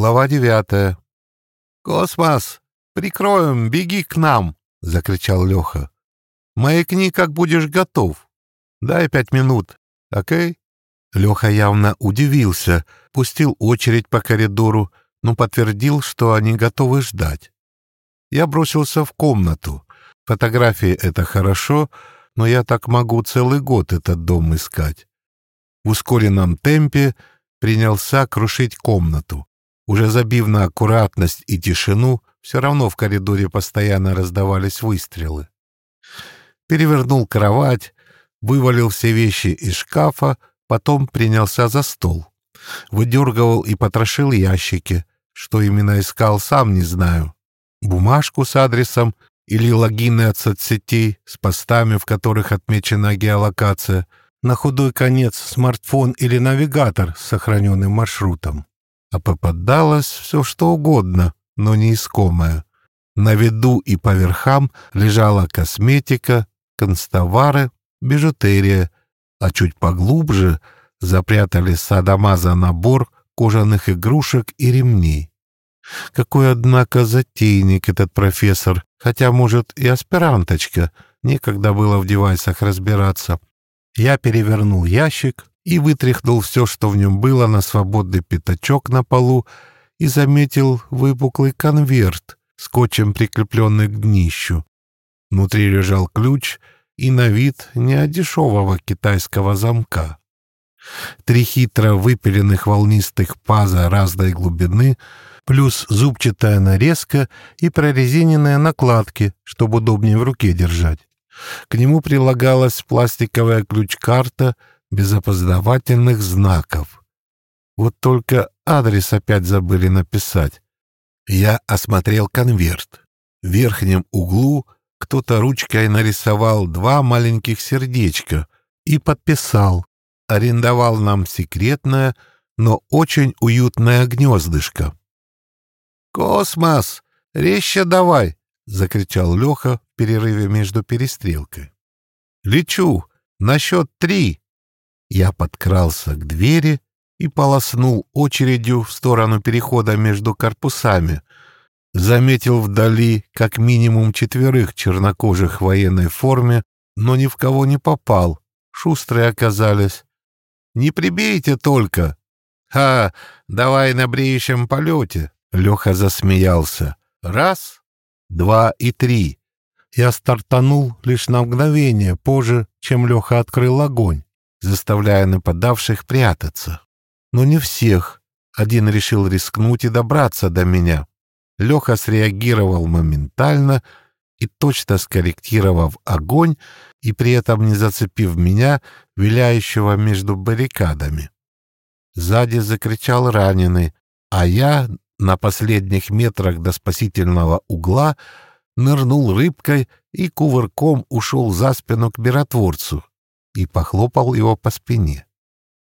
Глава девятая. «Космос! Прикроем! Беги к нам!» — закричал Леха. «Маякни, как будешь готов. Дай пять минут, окей?» Леха явно удивился, пустил очередь по коридору, но подтвердил, что они готовы ждать. Я бросился в комнату. Фотографии — это хорошо, но я так могу целый год этот дом искать. В ускоренном темпе принялся крушить комнату. Уже забив на аккуратность и тишину, все равно в коридоре постоянно раздавались выстрелы. Перевернул кровать, вывалил все вещи из шкафа, потом принялся за стол. Выдергивал и потрошил ящики. Что именно искал, сам не знаю. Бумажку с адресом или логины от соцсетей с постами, в которых отмечена геолокация, на худой конец смартфон или навигатор с сохраненным маршрутом а попадалось все что угодно, но не искомое. На виду и по верхам лежала косметика, констовары, бижутерия, а чуть поглубже запрятали садомаза набор кожаных игрушек и ремней. Какой, однако, затейник этот профессор, хотя, может, и аспиранточка, некогда было в девайсах разбираться. Я перевернул ящик, и вытряхнул все, что в нем было, на свободный пятачок на полу и заметил выпуклый конверт, скотчем прикрепленный к днищу. Внутри лежал ключ и на вид не от дешевого китайского замка. Три хитро выпиленных волнистых паза разной глубины, плюс зубчатая нарезка и прорезиненные накладки, чтобы удобнее в руке держать. К нему прилагалась пластиковая ключ-карта — без опознавательных знаков. Вот только адрес опять забыли написать. Я осмотрел конверт. В верхнем углу кто-то ручкой нарисовал два маленьких сердечка и подписал. Арендовал нам секретное, но очень уютное гнездышко. «Космос! Резче давай!» — закричал Леха в перерыве между перестрелкой. «Лечу! На счет три!» Я подкрался к двери и полоснул очередью в сторону перехода между корпусами. Заметил вдали как минимум четверых чернокожих в военной форме, но ни в кого не попал. Шустрые оказались. «Не прибейте только!» «Ха! Давай на бреющем полете!» Леха засмеялся. «Раз, два и три!» Я стартанул лишь на мгновение позже, чем Леха открыл огонь заставляя нападавших прятаться. Но не всех. Один решил рискнуть и добраться до меня. Леха среагировал моментально и, точно скорректировав огонь, и при этом не зацепив меня, виляющего между баррикадами. Сзади закричал раненый, а я на последних метрах до спасительного угла нырнул рыбкой и кувырком ушел за спину к миротворцу, и похлопал его по спине.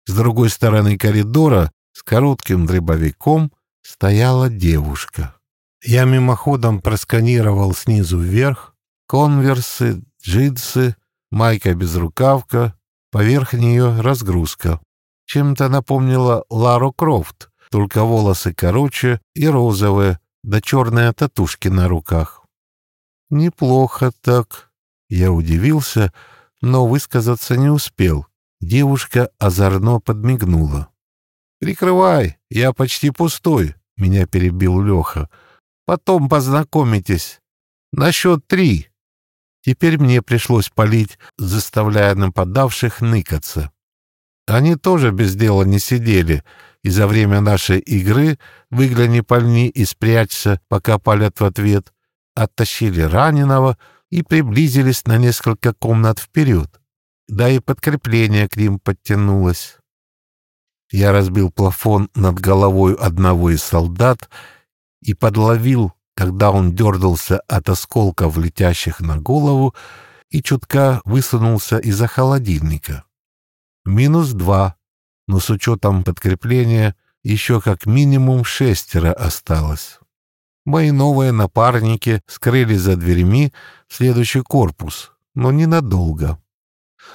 С другой стороны коридора с коротким дробовиком стояла девушка. Я мимоходом просканировал снизу вверх конверсы, джинсы, майка-безрукавка, поверх нее разгрузка. Чем-то напомнила Лару Крофт, только волосы короче и розовые, да черные татушки на руках. Неплохо так. Я удивился, но высказаться не успел. Девушка озорно подмигнула. «Прикрывай, я почти пустой», — меня перебил Леха. «Потом познакомитесь. На счет три». Теперь мне пришлось палить, заставляя нападавших ныкаться. Они тоже без дела не сидели, и за время нашей игры «Выгляни, пальни и спрячься, пока палят в ответ» оттащили раненого — и приблизились на несколько комнат вперед. Да и подкрепление к ним подтянулось. Я разбил плафон над головой одного из солдат и подловил, когда он дернулся от осколков, летящих на голову, и чутка высунулся из-за холодильника. Минус два, но с учетом подкрепления еще как минимум шестеро осталось. Мои новые напарники скрылись за дверьми в следующий корпус, но ненадолго.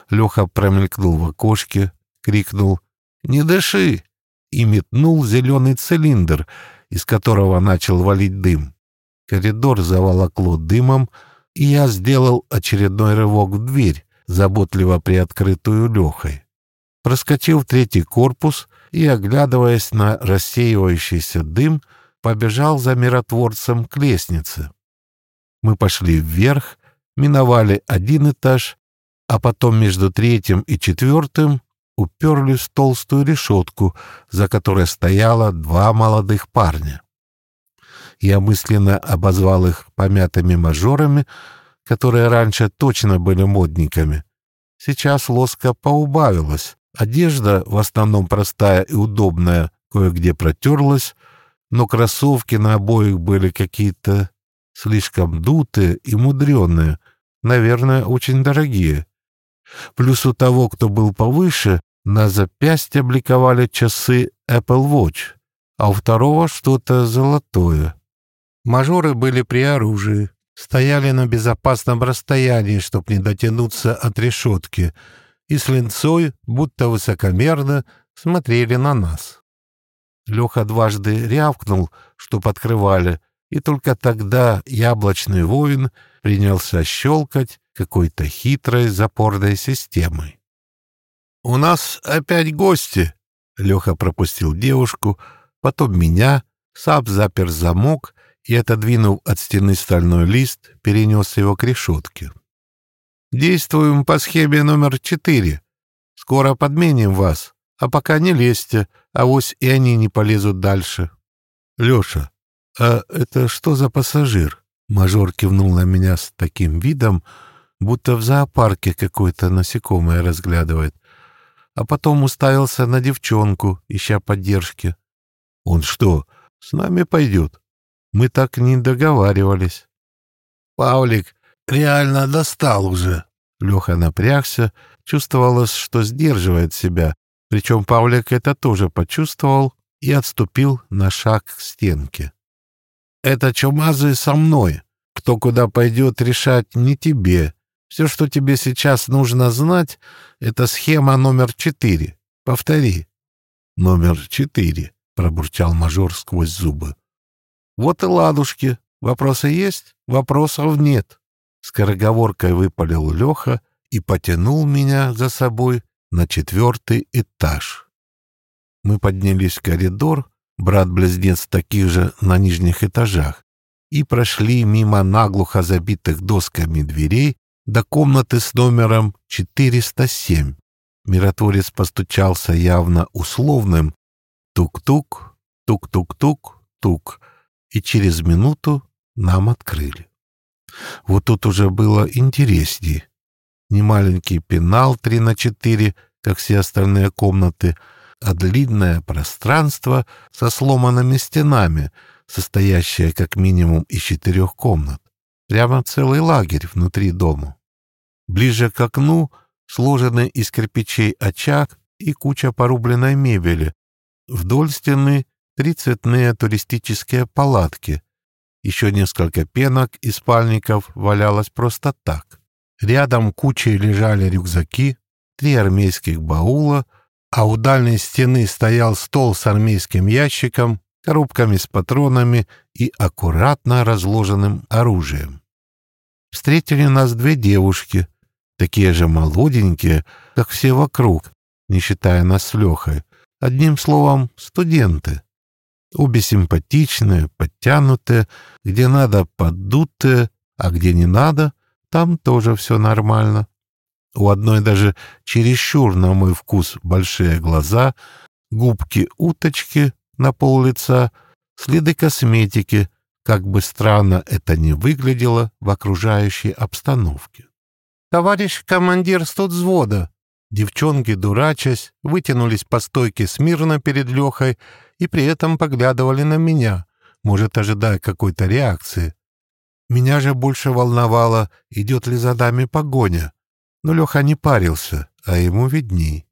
Леха промелькнул в окошке, крикнул «Не дыши!» и метнул зеленый цилиндр, из которого начал валить дым. Коридор заволокло дымом, и я сделал очередной рывок в дверь, заботливо приоткрытую Лехой. Проскочил в третий корпус и, оглядываясь на рассеивающийся дым, побежал за миротворцем к лестнице. Мы пошли вверх, миновали один этаж, а потом между третьим и четвертым уперлись в толстую решетку, за которой стояло два молодых парня. Я мысленно обозвал их помятыми мажорами, которые раньше точно были модниками. Сейчас лоска поубавилась. Одежда, в основном простая и удобная, кое-где протерлась, но кроссовки на обоих были какие-то слишком дутые и мудреные, наверное, очень дорогие. Плюс у того, кто был повыше, на запястье бликовали часы Apple Watch, а у второго что-то золотое. Мажоры были при оружии, стояли на безопасном расстоянии, чтобы не дотянуться от решетки, и с линцой, будто высокомерно, смотрели на нас. Леха дважды рявкнул, что подкрывали, и только тогда яблочный воин принялся щелкать какой-то хитрой запорной системой. «У нас опять гости!» Леха пропустил девушку, потом меня, сам запер замок и, отодвинув от стены стальной лист, перенес его к решетке. «Действуем по схеме номер четыре. Скоро подменим вас, а пока не лезьте, а авось и они не полезут дальше». «Леша, а это что за пассажир?» Мажор кивнул на меня с таким видом, будто в зоопарке какое-то насекомое разглядывает а потом уставился на девчонку, ища поддержки. «Он что, с нами пойдет? Мы так не договаривались». «Павлик реально достал уже». Леха напрягся, чувствовалось, что сдерживает себя, причем Павлик это тоже почувствовал и отступил на шаг к стенке. «Это чумазый со мной. Кто куда пойдет, решать не тебе. Все, что тебе сейчас нужно знать, это схема номер четыре. Повтори. Номер четыре, пробурчал мажор сквозь зубы. Вот и ладушки. Вопросы есть? Вопросов нет. Скороговоркой выпалил Леха и потянул меня за собой на четвертый этаж. Мы поднялись в коридор, брат-близнец таких же на нижних этажах, и прошли мимо наглухо забитых досками дверей до комнаты с номером 407. Миротворец постучался явно условным «тук-тук, тук-тук-тук, тук», и через минуту нам открыли. Вот тут уже было интереснее. Не маленький пенал 3 на 4, как все остальные комнаты, а длинное пространство со сломанными стенами, состоящее как минимум из четырех комнат. Прямо целый лагерь внутри дома. Ближе к окну сложенный из кирпичей очаг и куча порубленной мебели. Вдоль стены три цветные туристические палатки. Еще несколько пенок и спальников валялось просто так. Рядом кучей лежали рюкзаки, три армейских баула, а у дальней стены стоял стол с армейским ящиком, коробками с патронами и аккуратно разложенным оружием. Встретили нас две девушки — такие же молоденькие, как все вокруг, не считая нас с Лехой. Одним словом, студенты. Обе симпатичные, подтянутые, где надо поддутые, а где не надо, там тоже все нормально. У одной даже чересчур, на мой вкус, большие глаза, губки-уточки на пол лица, следы косметики, как бы странно это ни выглядело в окружающей обстановке. «Товарищ командир студзвода!» Девчонки, дурачась, вытянулись по стойке смирно перед Лехой и при этом поглядывали на меня, может, ожидая какой-то реакции. Меня же больше волновало, идет ли за нами погоня. Но Леха не парился, а ему видней.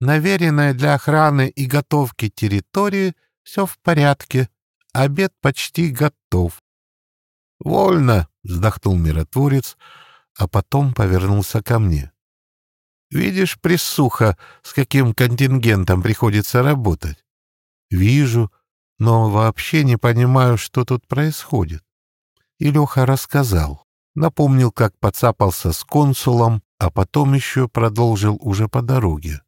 Наверенная для охраны и готовки территории все в порядке. Обед почти готов. «Вольно!» — вздохнул миротворец — а потом повернулся ко мне. «Видишь, присуха, с каким контингентом приходится работать?» «Вижу, но вообще не понимаю, что тут происходит. И Леха рассказал. Напомнил, как подцапался с консулом, а потом еще продолжил уже по дороге.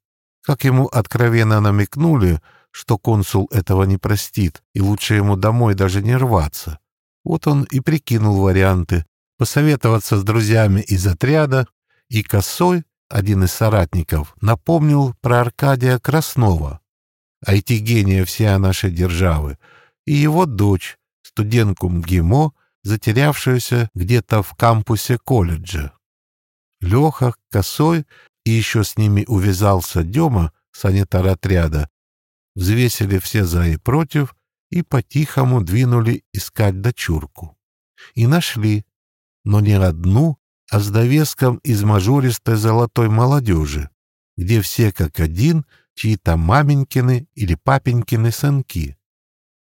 Как ему откровенно намекнули, что консул этого не простит, и лучше ему домой даже не рваться. Вот он и прикинул варианты, посоветоваться с друзьями из отряда, и Косой, один из соратников, напомнил про Аркадия Краснова, IT-гения всей нашей державы, и его дочь, студентку МГИМО, затерявшуюся где-то в кампусе колледжа. Леха, Косой и еще с ними увязался Дема, санитар отряда, взвесили все за и против и по-тихому двинули искать дочурку. И нашли, но не одну, а с довеском из мажористой золотой молодежи, где все как один чьи-то маменькины или папенькины сынки.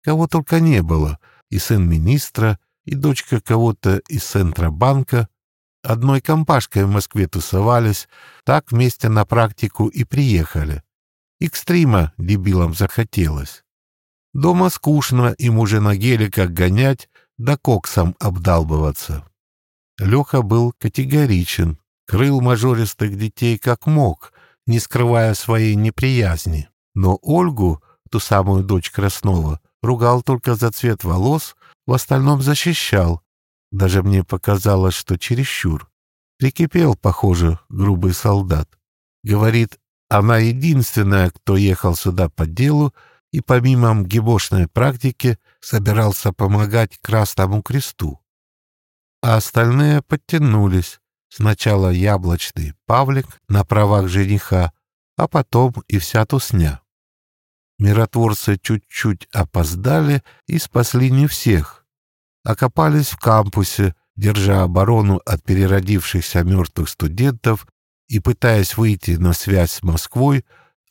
Кого только не было, и сын министра, и дочка кого-то из Центробанка, одной компашкой в Москве тусовались, так вместе на практику и приехали. Экстрима дебилам захотелось. Дома скучно, им уже на геликах гонять, да коксом обдалбываться. Леха был категоричен, крыл мажористых детей как мог, не скрывая своей неприязни. Но Ольгу, ту самую дочь Краснова, ругал только за цвет волос, в остальном защищал. Даже мне показалось, что чересчур. Прикипел, похоже, грубый солдат. Говорит, она единственная, кто ехал сюда по делу и помимо МГИБОшной практики собирался помогать Красному Кресту. А остальные подтянулись. Сначала яблочный Павлик на правах жениха, а потом и вся тусня. Миротворцы чуть-чуть опоздали и спасли не всех. Окопались в кампусе, держа оборону от переродившихся мертвых студентов и пытаясь выйти на связь с Москвой,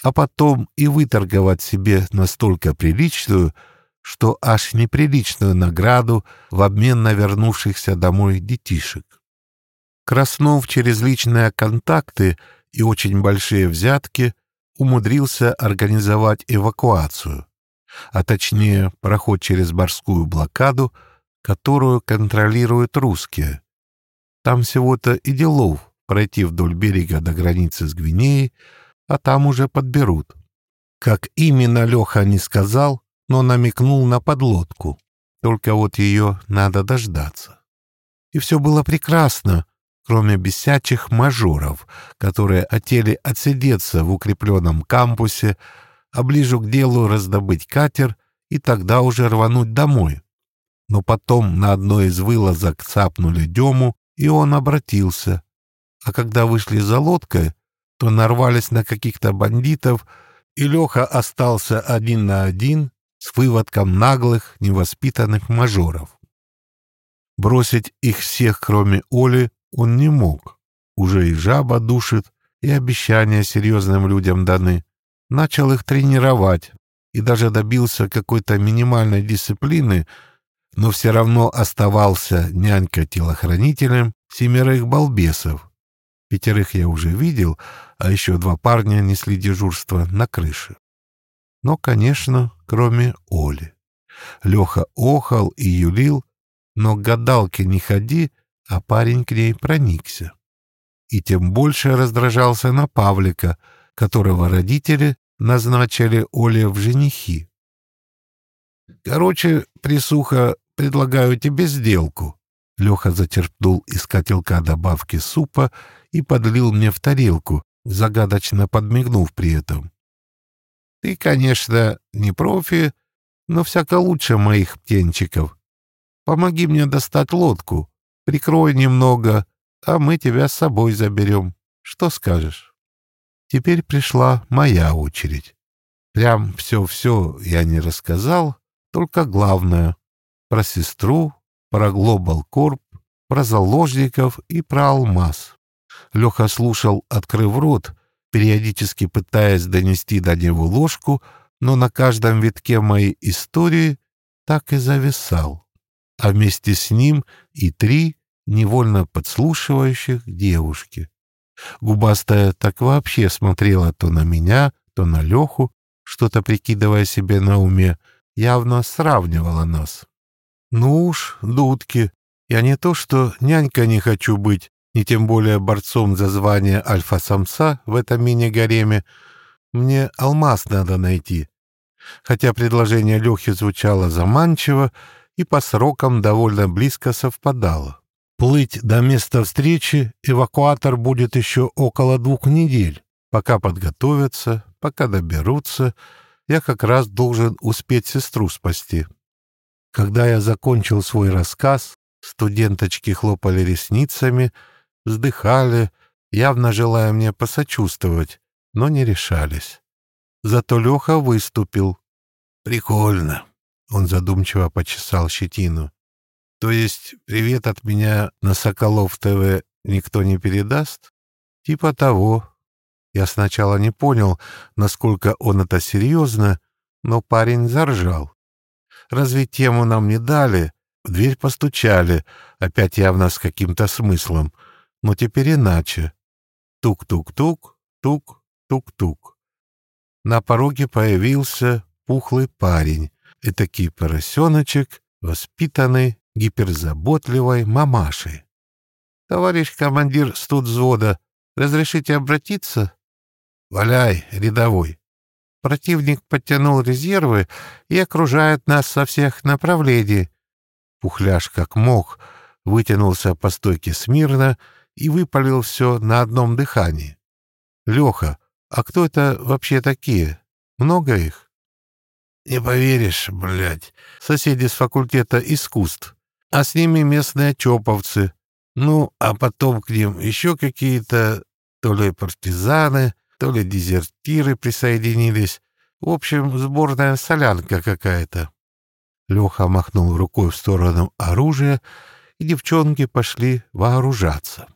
а потом и выторговать себе настолько приличную, что аж неприличную награду в обмен на вернувшихся домой детишек. Краснов через личные контакты и очень большие взятки умудрился организовать эвакуацию, а точнее проход через морскую блокаду, которую контролируют русские. Там всего-то и делов пройти вдоль берега до границы с Гвинеей, а там уже подберут. Как именно Леха не сказал, но намекнул на подлодку. Только вот ее надо дождаться. И все было прекрасно, кроме бесячих мажоров, которые хотели отсидеться в укрепленном кампусе, а ближе к делу раздобыть катер и тогда уже рвануть домой. Но потом на одной из вылазок цапнули Дему, и он обратился а когда вышли за лодкой, то нарвались на каких-то бандитов, и Леха остался один на один с выводком наглых, невоспитанных мажоров. Бросить их всех, кроме Оли, он не мог. Уже и жаба душит, и обещания серьезным людям даны. Начал их тренировать и даже добился какой-то минимальной дисциплины, но все равно оставался нянька-телохранителем семерых балбесов, Пятерых я уже видел, а еще два парня несли дежурство на крыше. Но, конечно, кроме Оли. Леха охал и юлил, но к гадалке не ходи, а парень к ней проникся. И тем больше раздражался на Павлика, которого родители назначили Оле в женихи. «Короче, присуха, предлагаю тебе сделку», Леха зачерпнул из котелка добавки супа и подлил мне в тарелку, загадочно подмигнув при этом. «Ты, конечно, не профи, но всяко лучше моих птенчиков. Помоги мне достать лодку, прикрой немного, а мы тебя с собой заберем. Что скажешь?» Теперь пришла моя очередь. Прям все-все я не рассказал, только главное — про сестру, про Global Corp, про заложников и про алмаз. Леха слушал, открыв рот, периодически пытаясь донести до него ложку, но на каждом витке моей истории так и зависал. А вместе с ним и три невольно подслушивающих девушки. Губастая так вообще смотрела то на меня, то на Леху, что-то прикидывая себе на уме, явно сравнивала нас. Ну уж, дудки, я не то что нянька не хочу быть, ни тем более борцом за звание альфа-самца в этом мини-гареме. Мне алмаз надо найти. Хотя предложение Лехи звучало заманчиво и по срокам довольно близко совпадало. Плыть до места встречи эвакуатор будет еще около двух недель. Пока подготовятся, пока доберутся, я как раз должен успеть сестру спасти. Когда я закончил свой рассказ, студенточки хлопали ресницами, вздыхали, явно желая мне посочувствовать, но не решались. Зато Леха выступил. «Прикольно», — он задумчиво почесал щетину. «То есть привет от меня на Соколов ТВ никто не передаст?» «Типа того», я сначала не понял, насколько он это серьезно, но парень заржал. Разве тему нам не дали? В дверь постучали, опять явно с каким-то смыслом, но теперь иначе. Тук-тук-тук, тук-тук-тук. На пороге появился пухлый парень, этакий поросеночек, воспитанный гиперзаботливой мамашей. «Товарищ командир студзвода, разрешите обратиться?» «Валяй, рядовой!» Противник подтянул резервы и окружает нас со всех направлений. Пухляш, как мог, вытянулся по стойке смирно и выпалил все на одном дыхании. «Леха, а кто это вообще такие? Много их?» «Не поверишь, блядь, соседи с факультета искусств, а с ними местные чоповцы. Ну, а потом к ним еще какие-то то ли партизаны, то ли дезертиры присоединились. В общем, сборная солянка какая-то. Леха махнул рукой в сторону оружия, и девчонки пошли вооружаться.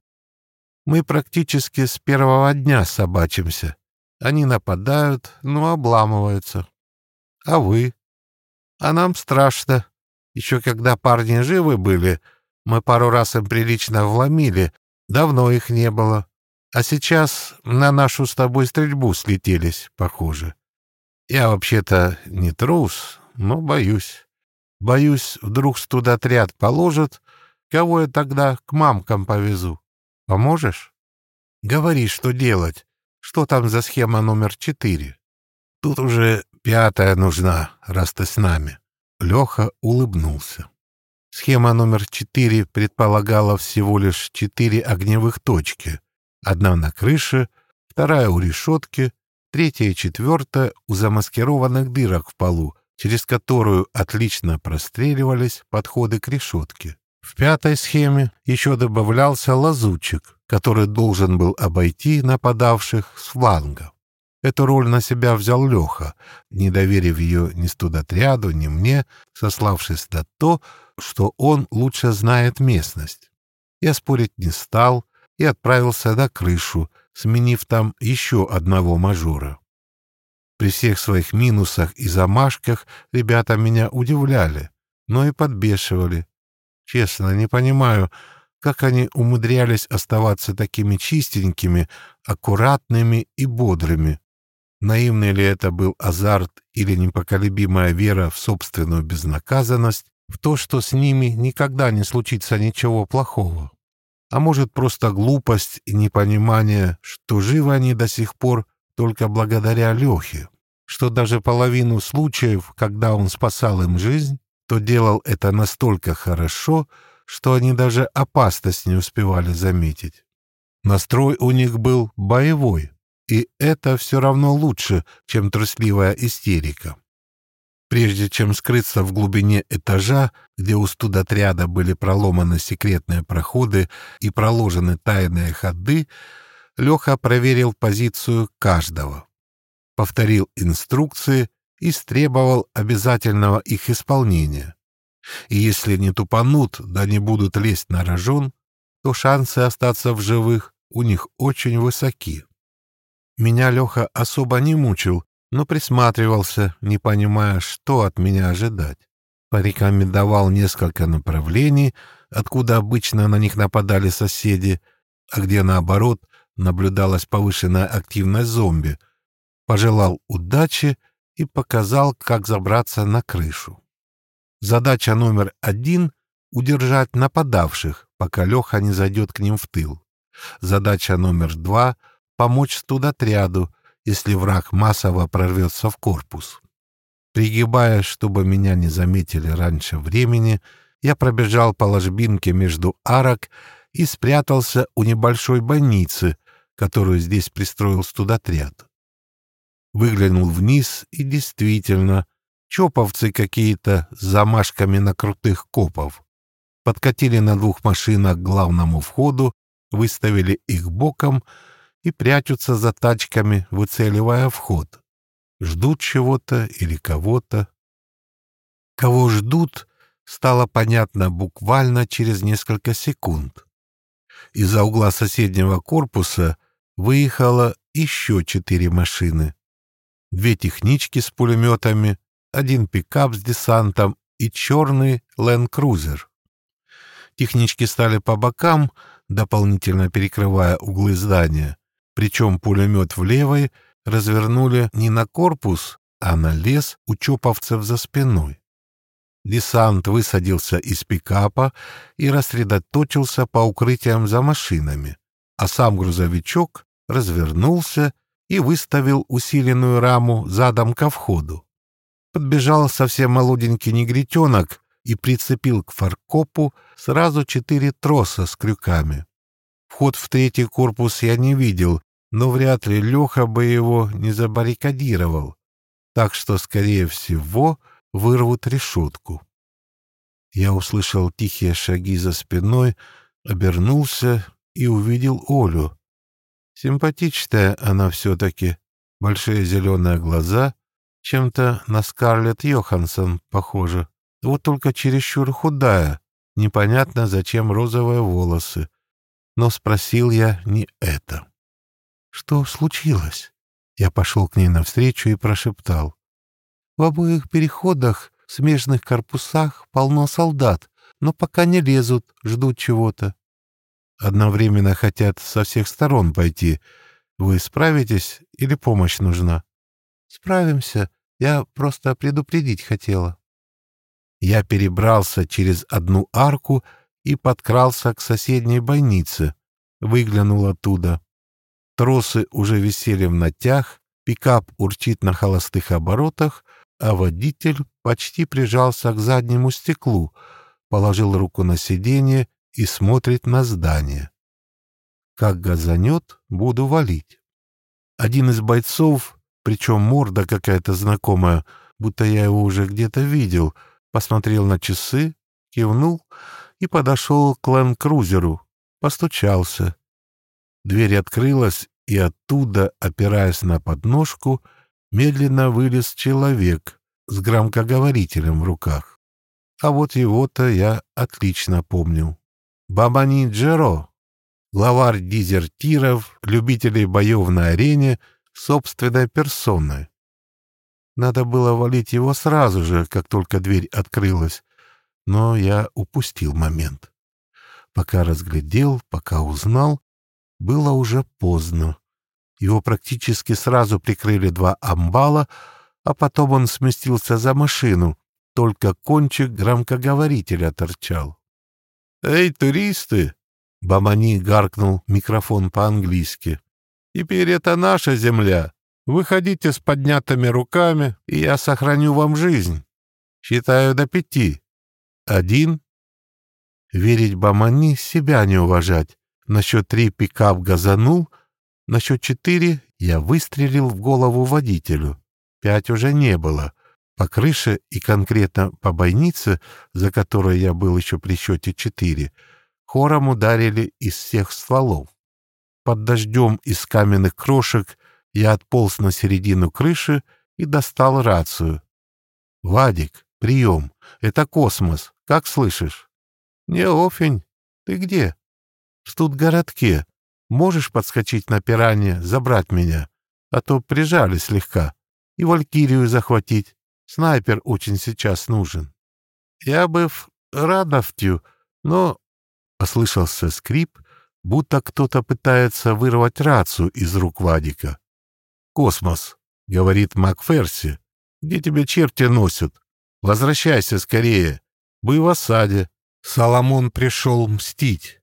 Мы практически с первого дня собачимся. Они нападают, но обламываются. А вы? А нам страшно. Еще когда парни живы были, мы пару раз им прилично вломили. Давно их не было. А сейчас на нашу с тобой стрельбу слетелись, похоже. Я вообще-то не трус, но боюсь. Боюсь, вдруг студотряд положат, кого я тогда к мамкам повезу. Поможешь? Говори, что делать. Что там за схема номер четыре? Тут уже пятая нужна, раз ты с нами. Леха улыбнулся. Схема номер четыре предполагала всего лишь четыре огневых точки, Одна на крыше, вторая у решетки, третья и четвертая у замаскированных дырок в полу, через которую отлично простреливались подходы к решетке. В пятой схеме еще добавлялся лазутчик, который должен был обойти нападавших с фланга. Эту роль на себя взял Леха, не доверив ее ни студотряду, ни мне, сославшись на то, что он лучше знает местность. Я спорить не стал, и отправился на крышу, сменив там еще одного мажора. При всех своих минусах и замашках ребята меня удивляли, но и подбешивали. Честно, не понимаю, как они умудрялись оставаться такими чистенькими, аккуратными и бодрыми. Наивный ли это был азарт или непоколебимая вера в собственную безнаказанность, в то, что с ними никогда не случится ничего плохого? а может, просто глупость и непонимание, что живы они до сих пор только благодаря Лехе, что даже половину случаев, когда он спасал им жизнь, то делал это настолько хорошо, что они даже опасность не успевали заметить. Настрой у них был боевой, и это все равно лучше, чем трусливая истерика. Прежде чем скрыться в глубине этажа, где у студотряда были проломаны секретные проходы и проложены тайные ходы, Леха проверил позицию каждого, повторил инструкции и стребовал обязательного их исполнения. И если не тупанут, да не будут лезть на рожон, то шансы остаться в живых у них очень высоки. Меня Леха особо не мучил, но присматривался, не понимая, что от меня ожидать. Порекомендовал несколько направлений, откуда обычно на них нападали соседи, а где, наоборот, наблюдалась повышенная активность зомби. Пожелал удачи и показал, как забраться на крышу. Задача номер один — удержать нападавших, пока Леха не зайдет к ним в тыл. Задача номер два — помочь студотряду, если враг массово прорвется в корпус. Пригибаясь, чтобы меня не заметили раньше времени, я пробежал по ложбинке между арок и спрятался у небольшой больницы, которую здесь пристроил студотряд. Выглянул вниз, и действительно, чоповцы какие-то с замашками на крутых копов. Подкатили на двух машинах к главному входу, выставили их боком и прячутся за тачками, выцеливая вход. Ждут чего-то или кого-то. Кого ждут, стало понятно буквально через несколько секунд. Из-за угла соседнего корпуса выехало еще четыре машины. Две технички с пулеметами, один пикап с десантом и черный ленд-крузер. Технички стали по бокам, дополнительно перекрывая углы здания, причем пулемет в левой развернули не на корпус, а на лес у чоповцев за спиной. Десант высадился из пикапа и рассредоточился по укрытиям за машинами, а сам грузовичок развернулся и выставил усиленную раму задом ко входу. Подбежал совсем молоденький негритенок и прицепил к фаркопу сразу четыре троса с крюками. Вход в третий корпус я не видел, но вряд ли Леха бы его не забаррикадировал, так что, скорее всего, вырвут решетку. Я услышал тихие шаги за спиной, обернулся и увидел Олю. Симпатичная она все-таки, большие зеленые глаза, чем-то на Скарлетт Йоханссон похожа. Вот только чересчур худая, непонятно, зачем розовые волосы. Но спросил я не это. «Что случилось?» Я пошел к ней навстречу и прошептал. «В обоих переходах, смежных корпусах полно солдат, но пока не лезут, ждут чего-то. Одновременно хотят со всех сторон пойти. Вы справитесь или помощь нужна? Справимся. Я просто предупредить хотела. Я перебрался через одну арку и подкрался к соседней больнице. Выглянул оттуда. Тросы уже висели в натяг, пикап урчит на холостых оборотах, а водитель почти прижался к заднему стеклу, положил руку на сиденье и смотрит на здание. Как газанет, буду валить. Один из бойцов, причем морда какая-то знакомая, будто я его уже где-то видел, посмотрел на часы, кивнул и подошел к ленд-крузеру, постучался. Дверь открылась, и оттуда, опираясь на подножку, медленно вылез человек с громкоговорителем в руках. А вот его-то я отлично помнил. Бабани Джеро, главарь дезертиров, любителей боев на арене, собственной персоной. Надо было валить его сразу же, как только дверь открылась, но я упустил момент. Пока разглядел, пока узнал, было уже поздно. Его практически сразу прикрыли два амбала, а потом он сместился за машину, только кончик громкоговорителя торчал. «Эй, туристы!» — Бамани гаркнул микрофон по-английски. «Теперь это наша земля. Выходите с поднятыми руками, и я сохраню вам жизнь. Считаю до пяти. Один. Верить Бамани — себя не уважать. На счет три пикап газанул, на счет четыре я выстрелил в голову водителю. Пять уже не было. По крыше и конкретно по бойнице, за которой я был еще при счете четыре, хором ударили из всех стволов. Под дождем из каменных крошек я отполз на середину крыши и достал рацию. «Вадик, прием. Это космос. Как слышишь?» «Не, Офень. Ты где?» «В студгородке. Можешь подскочить на пиране, забрать меня? А то прижали слегка. И Валькирию захватить. Снайпер очень сейчас нужен. Я бы в радовтю, но... Послышался скрип, будто кто-то пытается вырвать рацию из рук Вадика. «Космос», — говорит Макферси. Где тебя черти носят? Возвращайся скорее. Бы в осаде. Соломон пришел мстить.